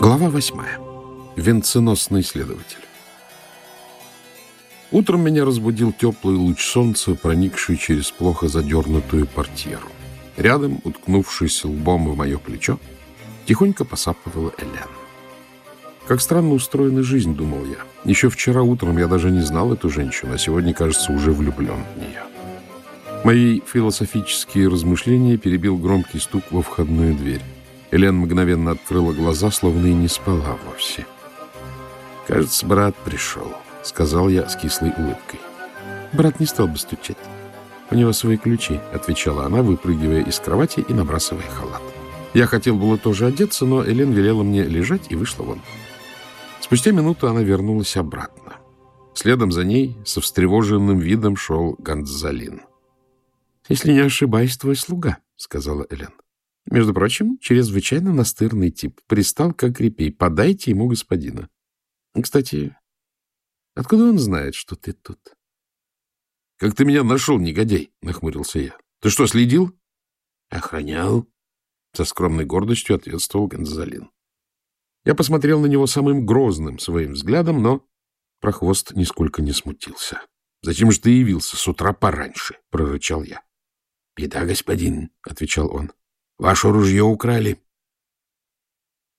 Глава восьмая. Венценосный следователь. Утром меня разбудил теплый луч солнца, проникший через плохо задернутую портьеру. Рядом, уткнувшись лбом в мое плечо, тихонько посапывала Элен. Как странно устроена жизнь, думал я. Еще вчера утром я даже не знал эту женщину, а сегодня, кажется, уже влюблен в нее. Мои философические размышления перебил громкий стук во входную дверь. Элен мгновенно открыла глаза, словно и не спала вовсе. «Кажется, брат пришел», — сказал я с кислой улыбкой. «Брат не стал бы стучать. У него свои ключи», — отвечала она, выпрыгивая из кровати и набрасывая халат. Я хотел было тоже одеться, но Элен велела мне лежать и вышла вон. Спустя минуту она вернулась обратно. Следом за ней со встревоженным видом шел Гонзалин. — Если не ошибаюсь, твой слуга, — сказала Элен. Между прочим, чрезвычайно настырный тип. Пристал, как репей. Подайте ему господина. Кстати, откуда он знает, что ты тут? — Как ты меня нашел, негодяй? — нахмурился я. — Ты что, следил? — Охранял. Со скромной гордостью ответствовал Гонзалин. Я посмотрел на него самым грозным своим взглядом, но прохвост нисколько не смутился. — Зачем же ты явился с утра пораньше? — прорычал я. — Беда, господин, — отвечал он. Ваше ружье украли.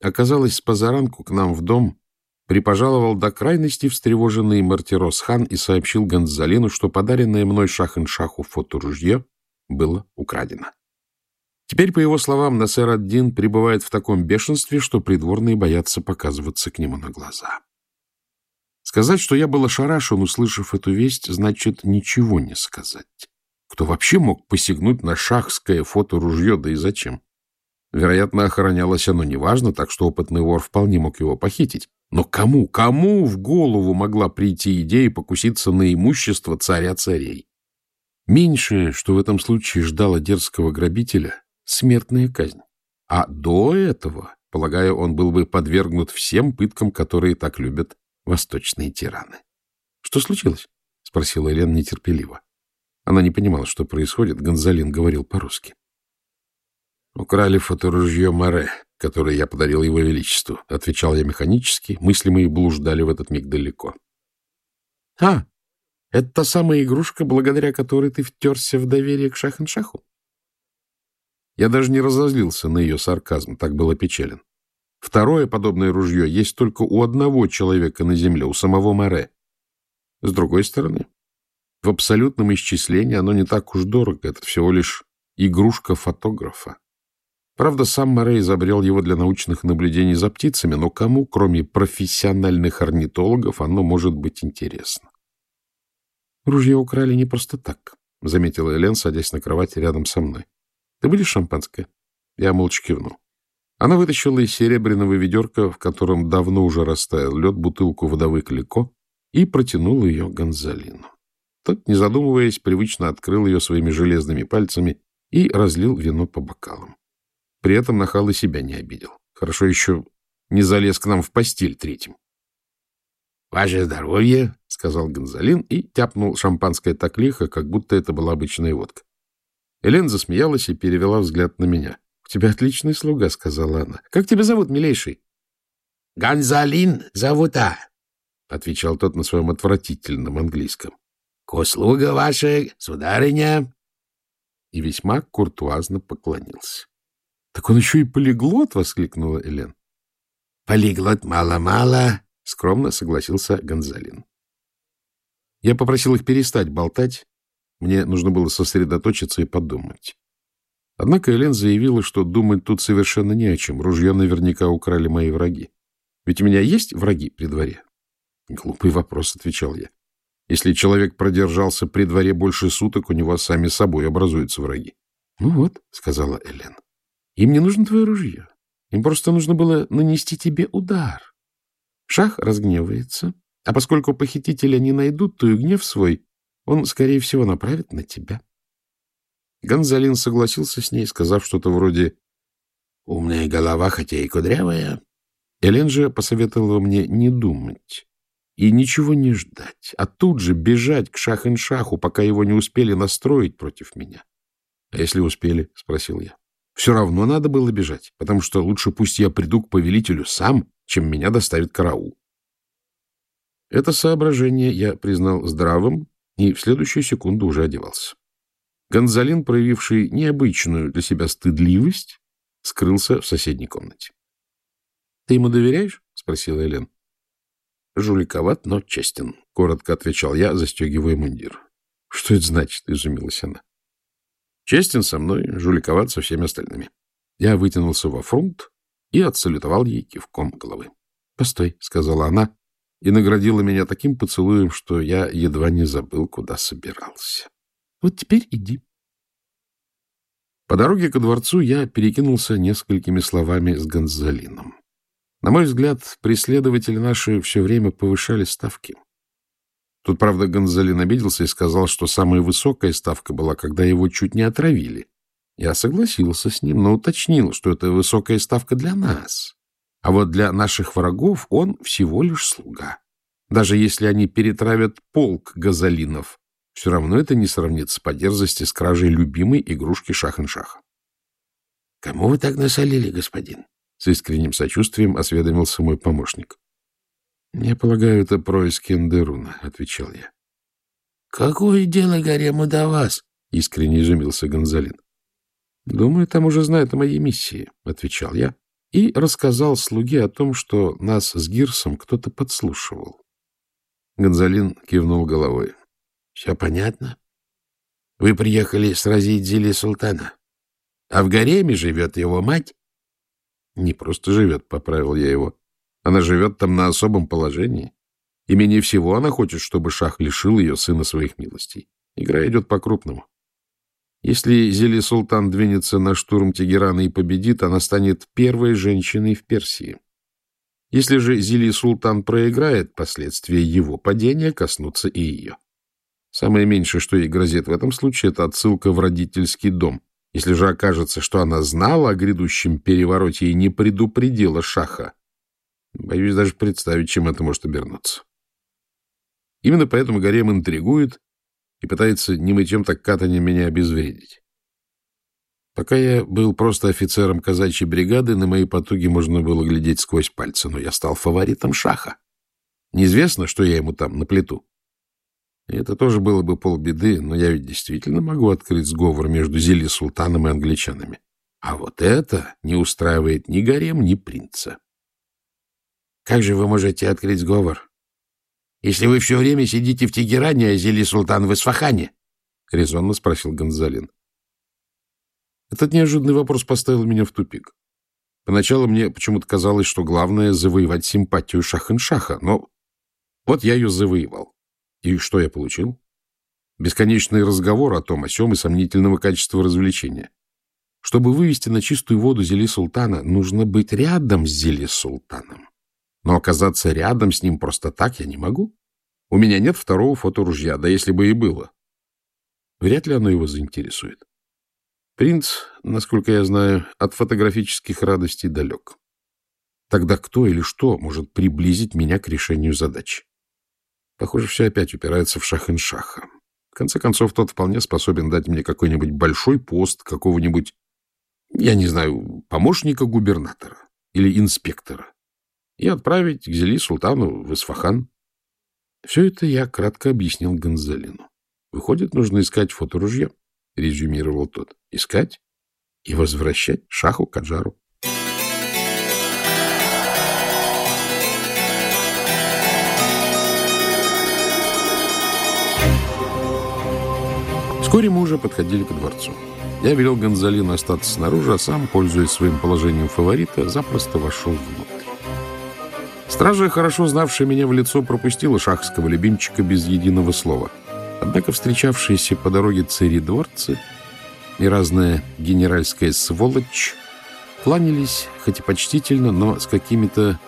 Оказалось, с позаранку к нам в дом припожаловал до крайности встревоженный Мартирос хан и сообщил Гонзалину, что подаренное мной шах-ин-шаху фоторужье было украдено. Теперь, по его словам, Насер ад-Дин пребывает в таком бешенстве, что придворные боятся показываться к нему на глаза. Сказать, что я был ошарашен, услышав эту весть, значит ничего не сказать. Кто вообще мог посягнуть на шахское фоторужье, да и зачем? Вероятно, охранялось оно неважно, так что опытный вор вполне мог его похитить. Но кому, кому в голову могла прийти идея покуситься на имущество царя царей? Меньшее, что в этом случае ждало дерзкого грабителя, — смертная казнь. А до этого, полагаю, он был бы подвергнут всем пыткам, которые так любят восточные тираны. — Что случилось? — спросила Елена нетерпеливо. Она не понимала, что происходит. Гонзалин говорил по-русски. «Украли фоторужье Море, которое я подарил его величеству», — отвечал я механически. Мысли мои блуждали в этот миг далеко. «А, это та самая игрушка, благодаря которой ты втерся в доверие к Шахеншаху?» Я даже не разозлился на ее сарказм, так было печален. Второе подобное ружье есть только у одного человека на земле, у самого Море. С другой стороны, в абсолютном исчислении оно не так уж дорого, это всего лишь игрушка фотографа. Правда, сам Морей изобрел его для научных наблюдений за птицами, но кому, кроме профессиональных орнитологов, оно может быть интересно? «Ружье украли не просто так», — заметила Элен, садясь на кровати рядом со мной. «Ты будешь шампанское?» Я молча кивнул. Она вытащила из серебряного ведерка, в котором давно уже растаял лед, бутылку водовой клико и протянула ее Гонзалину. Тот, не задумываясь, привычно открыл ее своими железными пальцами и разлил вино по бокалам. При этом нахал и себя не обидел. Хорошо еще не залез к нам в постель третьим. — Ваше здоровье, — сказал Гонзалин и тяпнул шампанское так лихо, как будто это была обычная водка. Элен засмеялась и перевела взгляд на меня. — У тебя отличный слуга, — сказала она. — Как тебя зовут, милейший? — Гонзалин зовут, а, — отвечал тот на своем отвратительном английском. — К услуга ваша, сударыня! И весьма куртуазно поклонился. — Так он еще и полиглот! — воскликнула Элен. — Полиглот мало-мало! — скромно согласился Гонзалин. Я попросил их перестать болтать. Мне нужно было сосредоточиться и подумать. Однако Элен заявила, что думать тут совершенно не о чем. Ружье наверняка украли мои враги. Ведь у меня есть враги при дворе? Глупый вопрос, — отвечал я. Если человек продержался при дворе больше суток, у него сами собой образуются враги. — Ну вот, — сказала Элен, — им не нужно твое ружье. Им просто нужно было нанести тебе удар. Шах разгневается, а поскольку похитителя не найдут, то и гнев свой он, скорее всего, направит на тебя. Гонзалин согласился с ней, сказав что-то вроде «Умная голова, хотя и кудрявая». Элен же посоветовала мне не думать и ничего не ждать, а тут же бежать к Шах-ин-Шаху, пока его не успели настроить против меня. — А если успели? — спросил я. Все равно надо было бежать, потому что лучше пусть я приду к повелителю сам, чем меня доставит караул. Это соображение я признал здравым и в следующую секунду уже одевался. Гонзалин, проявивший необычную для себя стыдливость, скрылся в соседней комнате. — Ты ему доверяешь? — спросила Элен. — Жуликоват, но честен, — коротко отвечал я, застегивая мундир. — Что это значит? — изумилась она. — Честен со мной, жуликоват со всеми остальными. Я вытянулся во фрунт и отсалютовал ей кивком головы. — Постой, — сказала она, и наградила меня таким поцелуем, что я едва не забыл, куда собирался. Вот теперь иди. По дороге ко дворцу я перекинулся несколькими словами с Гонзалином. На мой взгляд, преследователи наши все время повышали ставки. Тут, правда, Гонзалин обиделся и сказал, что самая высокая ставка была, когда его чуть не отравили. Я согласился с ним, но уточнил, что это высокая ставка для нас. А вот для наших врагов он всего лишь слуга. Даже если они перетравят полк газолинов, все равно это не сравнится по дерзости с кражей любимой игрушки Шахеншаха. — Кому вы так насолили, господин? — с искренним сочувствием осведомился мой помощник. — Я полагаю, это происки Эндеруна, — отвечал я. — Какое дело гарему до вас? — искренне изумился Гонзалин. — Думаю, там уже знают о моей миссии, — отвечал я и рассказал слуге о том, что нас с Гирсом кто-то подслушивал. Гонзалин кивнул головой. Все понятно. Вы приехали сразить Зили Султана. А в гареме живет его мать? Не просто живет, поправил я его. Она живет там на особом положении. И менее всего она хочет, чтобы шах лишил ее сына своих милостей. Игра идет по-крупному. Если Зели Султан двинется на штурм Тегерана и победит, она станет первой женщиной в Персии. Если же Зили Султан проиграет, последствия его падения коснутся и ее. Самое меньшее, что ей грозит в этом случае, это отсылка в родительский дом. Если же окажется, что она знала о грядущем перевороте и не предупредила Шаха, боюсь даже представить, чем это может обернуться. Именно поэтому Гарем интригует и пытается не мытьем так катанием меня обезвредить. Пока я был просто офицером казачьей бригады, на мои потуги можно было глядеть сквозь пальцы, но я стал фаворитом Шаха. Неизвестно, что я ему там наплету. И это тоже было бы полбеды, но я ведь действительно могу открыть сговор между Зели Султаном и англичанами. А вот это не устраивает ни гарем, ни принца. Как же вы можете открыть сговор, если вы все время сидите в Тегеране, а Зели Султан в Исфахане? — резонно спросил Гонзалин. Этот неожиданный вопрос поставил меня в тупик. Поначалу мне почему-то казалось, что главное — завоевать симпатию Шахеншаха, но вот я ее завоевал. И что я получил? Бесконечный разговор о том, о сём и сомнительного качества развлечения. Чтобы вывести на чистую воду Зели Султана, нужно быть рядом с Зели Султаном. Но оказаться рядом с ним просто так я не могу. У меня нет второго фоторужья, да если бы и было. Вряд ли оно его заинтересует. Принц, насколько я знаю, от фотографических радостей далек. Тогда кто или что может приблизить меня к решению задачи? Похоже, все опять упирается в шах-ин-шаха. В конце концов, тот вполне способен дать мне какой-нибудь большой пост какого-нибудь, я не знаю, помощника губернатора или инспектора и отправить к Зели Султану в Исфахан. Все это я кратко объяснил Гонзалину. Выходит, нужно искать фоторужье, резюмировал тот. Искать и возвращать шаху Каджару. Вскоре мы уже подходили к дворцу. Я велел Гонзалину остаться снаружи, а сам, пользуясь своим положением фаворита, запросто вошел внутрь. Стража, хорошо знавшая меня в лицо, пропустила шахского любимчика без единого слова. Однако встречавшиеся по дороге цари-дворцы и разная генеральская сволочь кланялись, хоть и почтительно, но с какими-то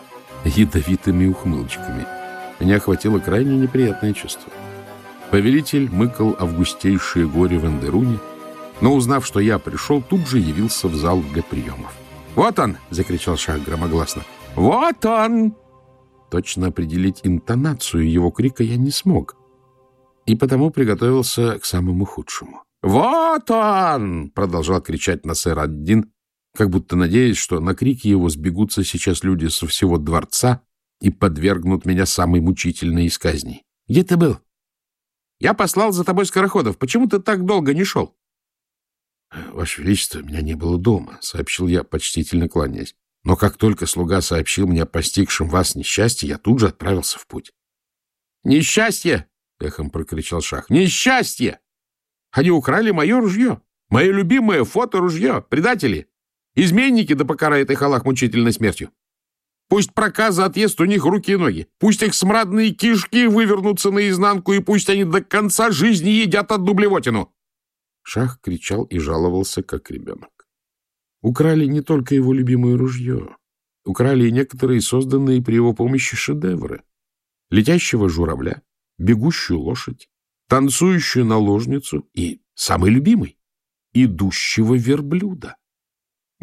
ядовитыми ухмылочками. Меня охватило крайне неприятное чувство. Повелитель мыкал августейшее горе в Андеруне, но, узнав, что я пришел, тут же явился в зал для приемов. «Вот он!» — закричал Шах громогласно. «Вот он!» Точно определить интонацию его крика я не смог, и потому приготовился к самому худшему. «Вот он!» — продолжал кричать Насер Аддин, как будто надеясь, что на крики его сбегутся сейчас люди со всего дворца и подвергнут меня самой мучительной из казней. — Где ты был? — Я послал за тобой скороходов. Почему ты так долго не шел? — Ваше Величество, меня не было дома, — сообщил я, почтительно кланяясь. Но как только слуга сообщил мне о постигшем вас несчастье, я тут же отправился в путь. — Несчастье! — эхом прокричал Шах. — Несчастье! Они украли мое ружье, мое любимое фото-ружье, предатели! Изменники да покарает их Аллах мучительной смертью. Пусть проказа отъест у них руки и ноги. Пусть их смрадные кишки вывернутся наизнанку, и пусть они до конца жизни едят одну блевотину. Шах кричал и жаловался, как ребенок. Украли не только его любимое ружье. Украли и некоторые созданные при его помощи шедевры. Летящего журавля, бегущую лошадь, танцующую наложницу и, самый любимый, идущего верблюда.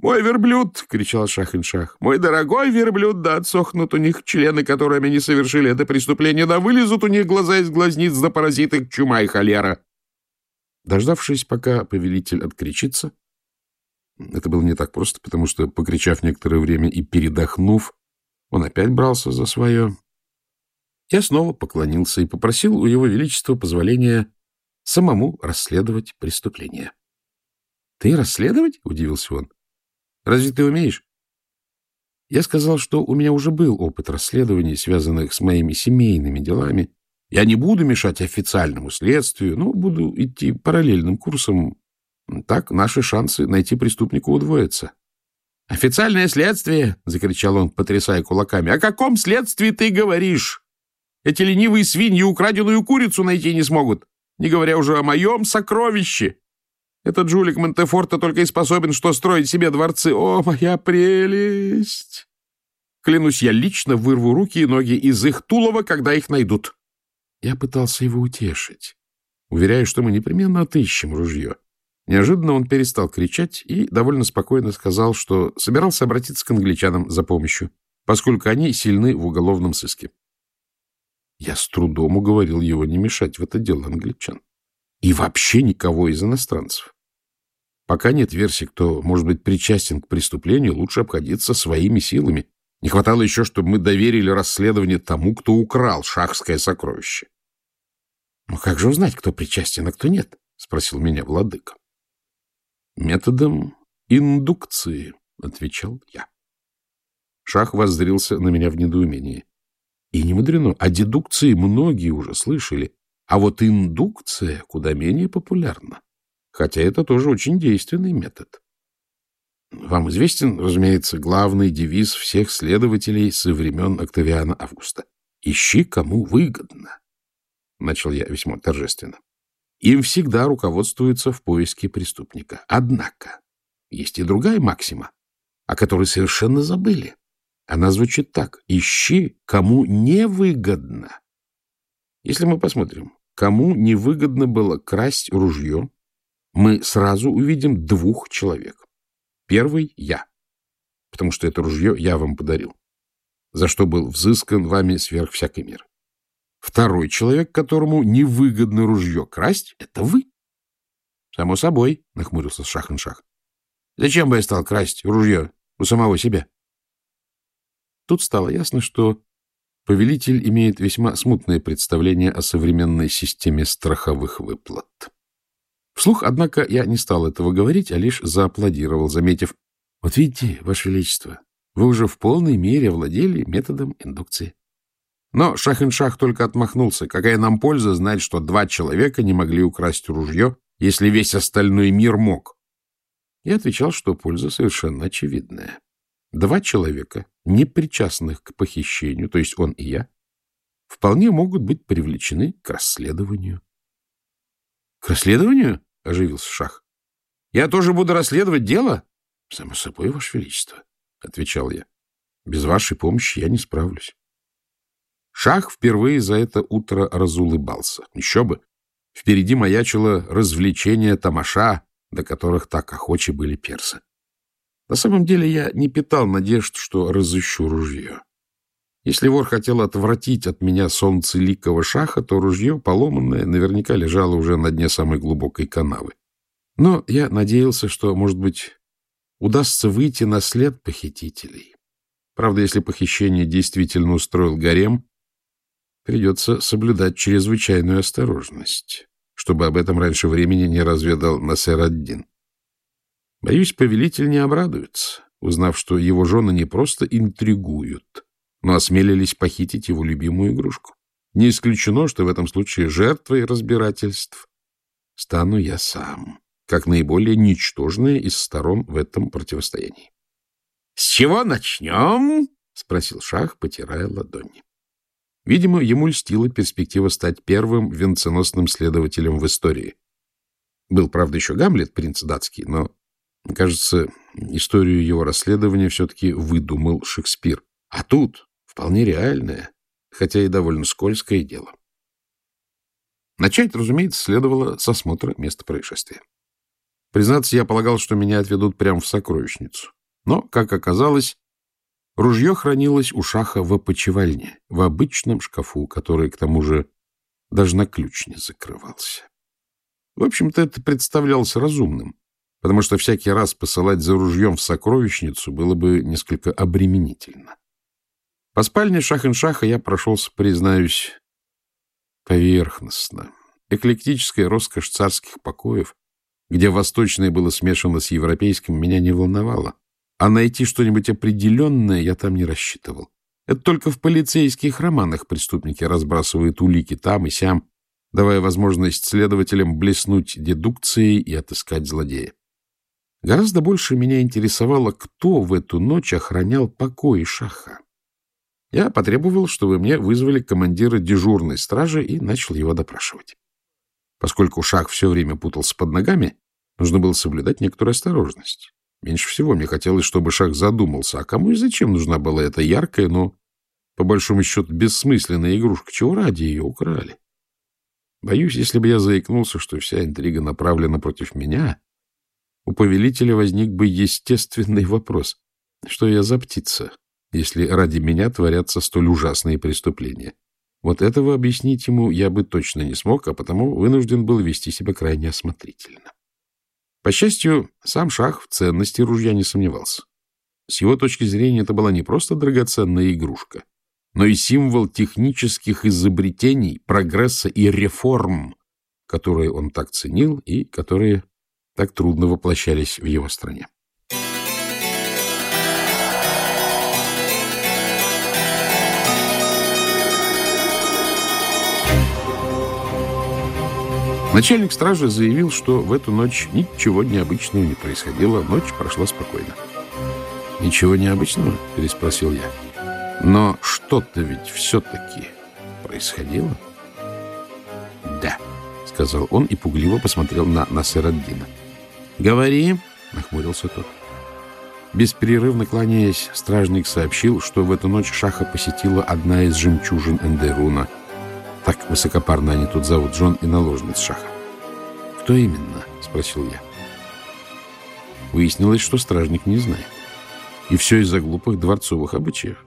«Мой верблюд!» — кричал Шах-ин-Шах. «Мой дорогой верблюд! Да отсохнут у них члены, которыми они совершили это преступление, да вылезут у них глаза из глазниц, да поразит их чума и холера!» Дождавшись, пока повелитель откричится, это было не так просто, потому что, покричав некоторое время и передохнув, он опять брался за свое. Я снова поклонился и попросил у его величества позволения самому расследовать преступление. — Ты расследовать? — удивился он. — Разве ты умеешь? Я сказал, что у меня уже был опыт расследований, связанных с моими семейными делами. Я не буду мешать официальному следствию, но буду идти параллельным курсом так наши шансы найти преступника удвоятся. — Официальное следствие! — закричал он, потрясая кулаками. — О каком следствии ты говоришь? Эти ленивые свиньи украденную курицу найти не смогут, не говоря уже о моем сокровище. Этот жулик Монтефорта только и способен что строить себе дворцы. О, моя прелесть! Клянусь, я лично вырву руки и ноги из их тулова, когда их найдут. Я пытался его утешить, уверяя, что мы непременно отыщем ружье. Неожиданно он перестал кричать и довольно спокойно сказал, что собирался обратиться к англичанам за помощью, поскольку они сильны в уголовном сыске. Я с трудом уговорил его не мешать в это дело англичан. И вообще никого из иностранцев. Пока нет версии, кто может быть причастен к преступлению, лучше обходиться своими силами. Не хватало еще, чтобы мы доверили расследование тому, кто украл шахское сокровище. — Ну как же узнать, кто причастен, а кто нет? — спросил меня владыка. Методом индукции, — отвечал я. Шах воззрился на меня в недоумении. И не мудрено, о дедукции многие уже слышали, а вот индукция куда менее популярна, хотя это тоже очень действенный метод. Вам известен, разумеется, главный девиз всех следователей со времен Октавиана Августа. «Ищи, кому выгодно», — начал я весьма торжественно. Им всегда руководствуются в поиске преступника. Однако есть и другая максима, о которой совершенно забыли. Она звучит так. Ищи, кому невыгодно. Если мы посмотрим, кому невыгодно было красть ружье, мы сразу увидим двух человек. Первый — я, потому что это ружье я вам подарил, за что был взыскан вами сверх всякой меры. Второй человек, которому невыгодно ружье красть, — это вы. — Само собой, — нахмурился Шах-ин-Шах. — Зачем бы я стал красть ружье у самого себя? Тут стало ясно, что повелитель имеет весьма смутное представление о современной системе страховых выплат. Вслух, однако, я не стал этого говорить, а лишь зааплодировал, заметив, «Вот видите, Ваше Величество, вы уже в полной мере овладели методом индукции». Но Шах-ин-Шах только отмахнулся. Какая нам польза знать, что два человека не могли украсть ружье, если весь остальной мир мог? Я отвечал, что польза совершенно очевидная. Два человека, не причастных к похищению, то есть он и я, вполне могут быть привлечены к расследованию. — К расследованию? — оживился Шах. — Я тоже буду расследовать дело? — Само собой, Ваше Величество, — отвечал я. — Без вашей помощи я не справлюсь. Шах впервые за это утро разулыбался. Еще бы! Впереди маячило развлечение тамаша, до которых так охочи были персы. На самом деле я не питал надежд, что разыщу ружье. Если вор хотел отвратить от меня солнцеликого шаха, то ружье, поломанное, наверняка лежало уже на дне самой глубокой канавы. Но я надеялся, что, может быть, удастся выйти на след похитителей. Правда, если похищение действительно устроил гарем, придется соблюдать чрезвычайную осторожность, чтобы об этом раньше времени не разведал Насер Аддин. Боюсь, повелитель не обрадуется, узнав, что его жены не просто интригуют, но осмелились похитить его любимую игрушку. Не исключено, что в этом случае жертвой разбирательств стану я сам, как наиболее ничтожная из сторон в этом противостоянии. — С чего начнем? — спросил Шах, потирая ладони. Видимо, ему льстила перспектива стать первым венценосным следователем в истории. Был, правда, еще Гамлет, принц датский, но, кажется, историю его расследования все-таки выдумал Шекспир. А тут вполне реальное, хотя и довольно скользкое дело. Начать, разумеется, следовало с осмотра места происшествия. Признаться, я полагал, что меня отведут прямо в сокровищницу. Но, как оказалось, Ружье хранилось у шаха в опочивальне, в обычном шкафу, который, к тому же, даже на ключ не закрывался. В общем-то, это представлялось разумным, потому что всякий раз посылать за ружьем в сокровищницу было бы несколько обременительно. По спальне Шах-ин-Шаха я прошелся, признаюсь, поверхностно. Эклектическая роскошь царских покоев, где восточное было смешано с европейским, меня не волновало. А найти что-нибудь определенное я там не рассчитывал. Это только в полицейских романах преступники разбрасывают улики там и сям, давая возможность следователям блеснуть дедукцией и отыскать злодея. Гораздо больше меня интересовало, кто в эту ночь охранял покои Шаха. Я потребовал, чтобы мне вызвали командира дежурной стражи и начал его допрашивать. Поскольку Шах все время путался под ногами, нужно было соблюдать некоторую осторожность. Меньше всего мне хотелось, чтобы Шах задумался, а кому и зачем нужна была эта яркая, но, по большому счету, бессмысленная игрушка, чего ради ее украли. Боюсь, если бы я заикнулся, что вся интрига направлена против меня, у повелителя возник бы естественный вопрос. Что я за птица, если ради меня творятся столь ужасные преступления? Вот этого объяснить ему я бы точно не смог, а потому вынужден был вести себя крайне осмотрительно. По счастью, сам Шах в ценности ружья не сомневался. С его точки зрения это была не просто драгоценная игрушка, но и символ технических изобретений, прогресса и реформ, которые он так ценил и которые так трудно воплощались в его стране. Начальник стражи заявил, что в эту ночь ничего необычного не происходило, ночь прошла спокойно. «Ничего необычного?» — переспросил я. «Но что-то ведь все-таки происходило?» «Да», — сказал он и пугливо посмотрел на Насераддина. «Говори», — нахмурился тот. Беспрерывно кланяясь, стражник сообщил, что в эту ночь Шаха посетила одна из жемчужин Эндеруна — так высокопарно они тут зовут, жен и наложниц Шаха. — Кто именно? — спросил я. Выяснилось, что стражник не знает. И все из-за глупых дворцовых обычаев.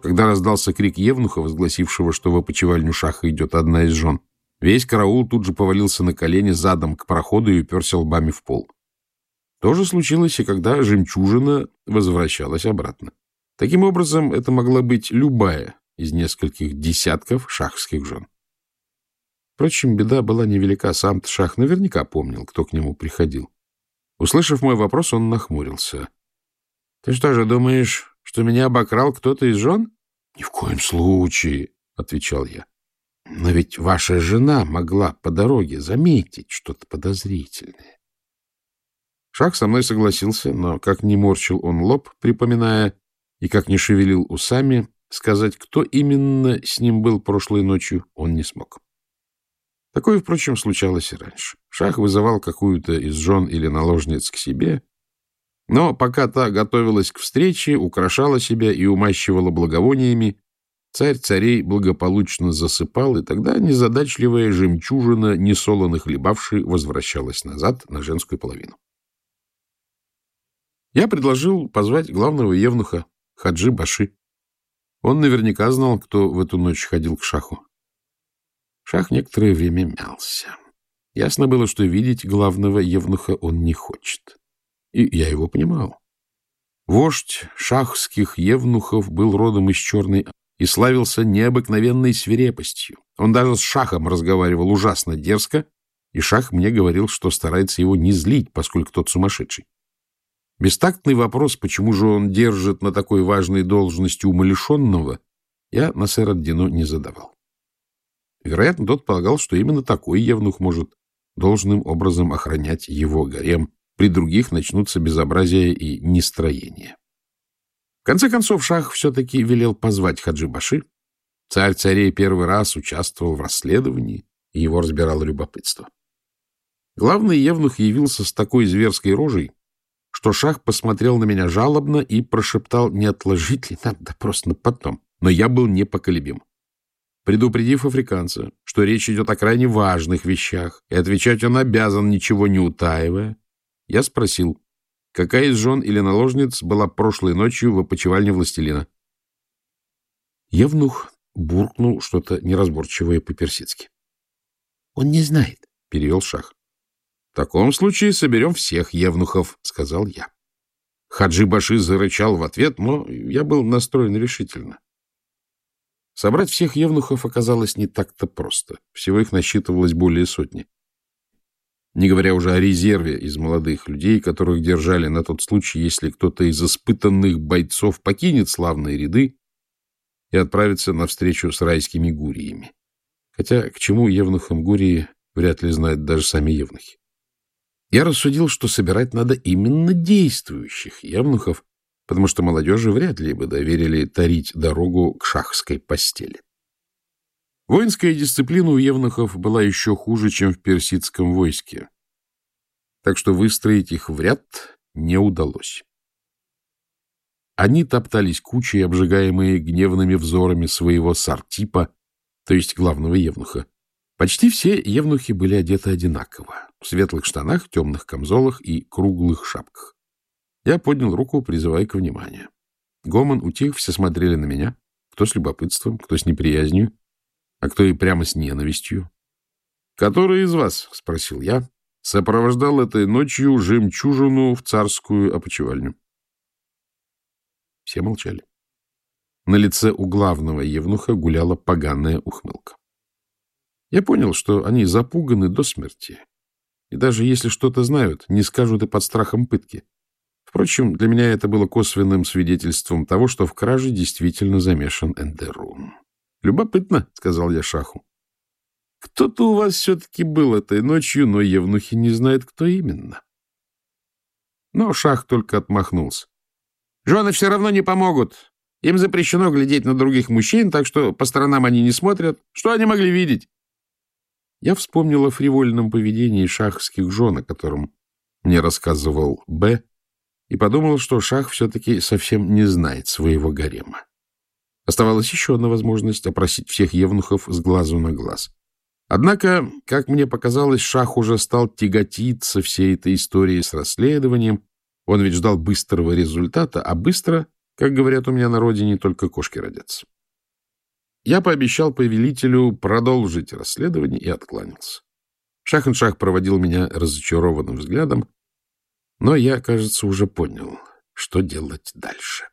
Когда раздался крик Евнуха, возгласившего, что в опочивальню Шаха идет одна из жен, весь караул тут же повалился на колени задом к проходу и уперся лбами в пол. То же случилось и когда жемчужина возвращалась обратно. Таким образом, это могла быть любая из нескольких десятков шахских жен. Впрочем, беда была невелика. Сам шах наверняка помнил, кто к нему приходил. Услышав мой вопрос, он нахмурился. — Ты что же думаешь, что меня обокрал кто-то из жен? — Ни в коем случае, — отвечал я. — Но ведь ваша жена могла по дороге заметить что-то подозрительное. Шах со мной согласился, но как не морщил он лоб, припоминая, и как не шевелил усами, Сказать, кто именно с ним был прошлой ночью, он не смог. Такое, впрочем, случалось и раньше. Шах вызывал какую-то из жен или наложниц к себе, но пока та готовилась к встрече, украшала себя и умащивала благовониями, царь царей благополучно засыпал, и тогда незадачливая жемчужина, несолоно хлебавший, возвращалась назад на женскую половину. Я предложил позвать главного евнуха, Хаджи Баши. Он наверняка знал, кто в эту ночь ходил к шаху. Шах некоторое время мялся. Ясно было, что видеть главного евнуха он не хочет. И я его понимал. Вождь шахских евнухов был родом из Черной и славился необыкновенной свирепостью. Он даже с шахом разговаривал ужасно дерзко, и шах мне говорил, что старается его не злить, поскольку тот сумасшедший. Бестактный вопрос, почему же он держит на такой важной должности умалишенного, я на сэра Дину не задавал. Вероятно, тот полагал, что именно такой евнух может должным образом охранять его гарем. При других начнутся безобразия и нестроения. В конце концов, Шах все-таки велел позвать Хаджи Баши. Царь царей первый раз участвовал в расследовании, и его разбирало любопытство. Главный евнух явился с такой зверской рожей, что Шах посмотрел на меня жалобно и прошептал, не отложить ли надо, просто на потом. Но я был непоколебим. Предупредив африканца, что речь идет о крайне важных вещах, и отвечать он обязан, ничего не утаивая, я спросил, какая из жен или наложниц была прошлой ночью в опочивальне властелина. Евнух буркнул что-то неразборчивое по-персидски. — Он не знает, — перевел шах. — В таком случае соберем всех евнухов, — сказал я. Хаджи Баши зарычал в ответ, но я был настроен решительно. Собрать всех евнухов оказалось не так-то просто. Всего их насчитывалось более сотни. Не говоря уже о резерве из молодых людей, которых держали на тот случай, если кто-то из испытанных бойцов покинет славные ряды и отправится навстречу с райскими гуриями. Хотя к чему евнухам гурии вряд ли знают даже сами евнухи. Я рассудил, что собирать надо именно действующих евнухов, потому что молодежи вряд ли бы доверили тарить дорогу к шахской постели. Воинская дисциплина у евнухов была еще хуже, чем в персидском войске, так что выстроить их в ряд не удалось. Они топтались кучей, обжигаемые гневными взорами своего сартипа, то есть главного евнуха. Почти все евнухи были одеты одинаково, в светлых штанах, темных камзолах и круглых шапках. Я поднял руку, призывая к вниманию. Гомон утих, все смотрели на меня, кто с любопытством, кто с неприязнью, а кто и прямо с ненавистью. — Который из вас, — спросил я, — сопровождал этой ночью жемчужину в царскую опочивальню? Все молчали. На лице у главного евнуха гуляла поганая ухмылка. Я понял, что они запуганы до смерти, и даже если что-то знают, не скажут и под страхом пытки. Впрочем, для меня это было косвенным свидетельством того, что в краже действительно замешан Эндерун. «Любопытно», — сказал я Шаху. «Кто-то у вас все-таки был этой ночью, но Евнухи не знает, кто именно». Но Шах только отмахнулся. «Жены все равно не помогут. Им запрещено глядеть на других мужчин, так что по сторонам они не смотрят. Что они могли видеть?» Я вспомнил о фривольном поведении шахских жен, о котором мне рассказывал Б, и подумал, что Шах все-таки совсем не знает своего гарема. Оставалась еще одна возможность — опросить всех евнухов с глазу на глаз. Однако, как мне показалось, Шах уже стал тяготиться всей этой историей с расследованием. Он ведь ждал быстрого результата, а быстро, как говорят у меня на родине, только кошки родятся. Я пообещал повелителю продолжить расследование и откланялся. Шах-ин-Шах проводил меня разочарованным взглядом, но я, кажется, уже понял, что делать дальше.